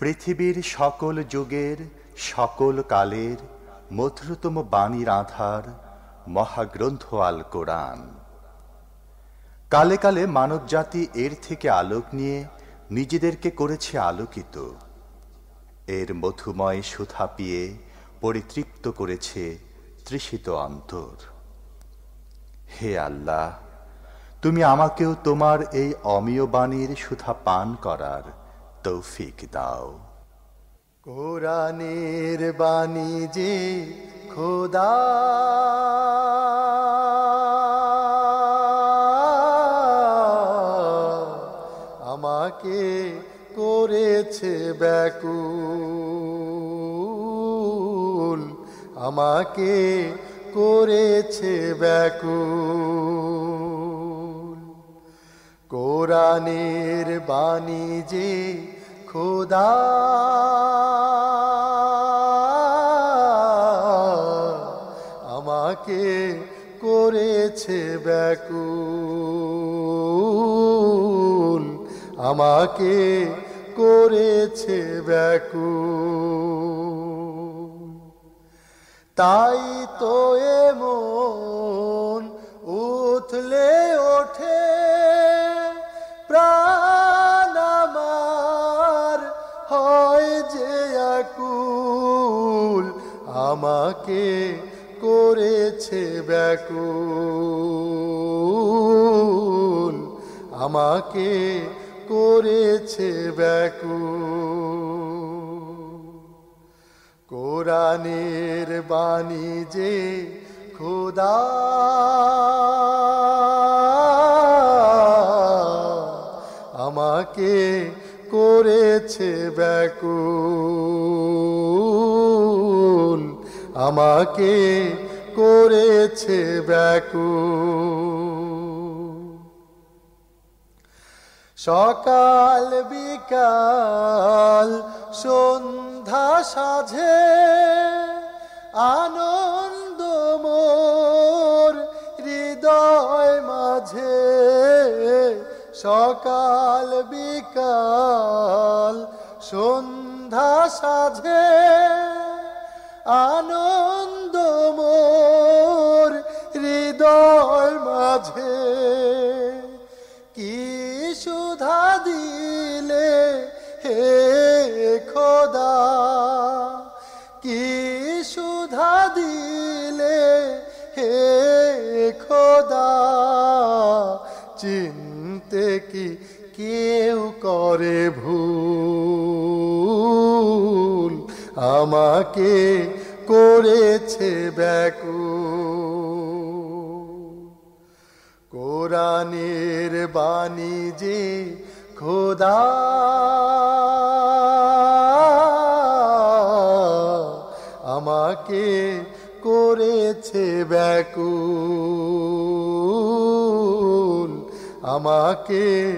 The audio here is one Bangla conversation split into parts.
পৃথিবীর সকল যুগের, সকল কালের, মধুরতম বাণীর আধার মহাগ্রন্থ আল কোরআন। কালে কালে মানবজাতি এর থেকে আলোক নিয়ে নিজেদেরকে করেছে আলোকিত। এর মধুময় সুথা পিয়ে পরিতৃপ্ত করেছে তৃষিত অন্তর। হে আল্লাহ, তুমি আমাকেও তোমার এই অমীয় বাণীর সুধা পান করার তৌফিক দাও। কোরআনের বাণী যে খোদা। আমাকে করেছে ব্যাকুল। আমাকে করেছে ব্যাকুল। কোরআনের বাণী যে খোদা। আমাকে করেছে ব্যাকুল। আমাকে করেছে ব্যাকুল। তাই তো এমন উথলে ওঠে আমাকে করেছে ব্যাকুল। আমাকে করেছে ব্যাকুল। কোরআনের বাণী যে খোদা। আমাকে করেছে ব্যাকুল। আমাকে করেছে ব্যাকুল। সকাল বিকাল সন্ধ্যা সাঝে আনন্দ মোর হৃদয় মাঝে। সকাল বিকাল সন্ধ্যা সাঝে আনন্দ মোর হৃদয় মাঝে। কি সুধা দিলে হে খোদা? কি সুধা দিলে হে খোদা? চিনতে কি কেউ করে ভুল? আমাকে করেছে ব্যাকুল। কোরআনের বাণী যে খোদা। আমাকে করেছে ব্যাকুল। আমাকে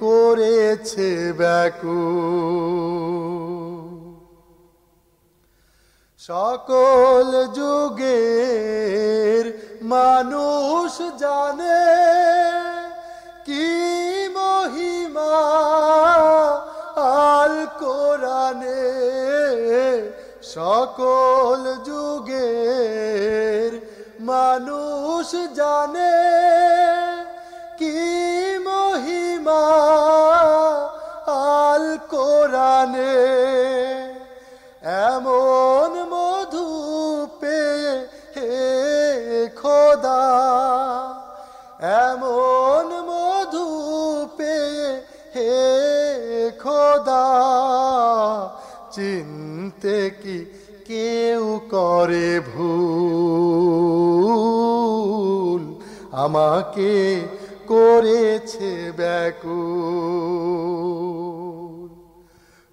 করেছে ব্যাকুল। সকল যুগের মানুষ জানে কি মহিমা আল কোরআনে। সকল যুগের মানুষ জানে কি মহিমা আল কোরআনে। এমন খোদা, চিনতে কি কেউ করে ভুল? আমাকে করেছে ব্যাকুল।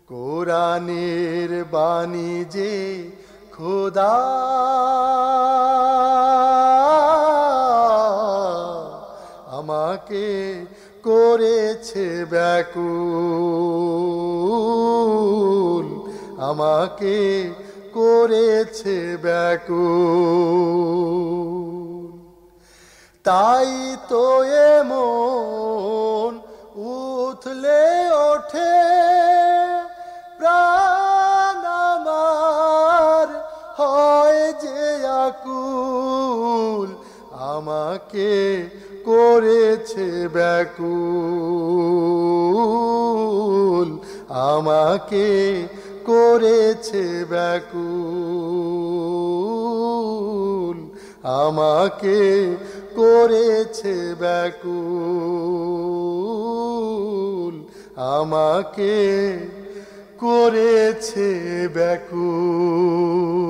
কোরআনের বাণী যে খোদা, আমাকে করেছে ব্যাকুল। আমাকে করেছে ব্যাকু তাই তো এমন উথলে ওঠে প্রাণ হয় যে আকুল, আমাকে করেছে ব্যাকুল, আমাকে করেছে ব্যাকুল আমাকে করেছে ব্যাকুল আমাকে করেছে ব্যাকুল।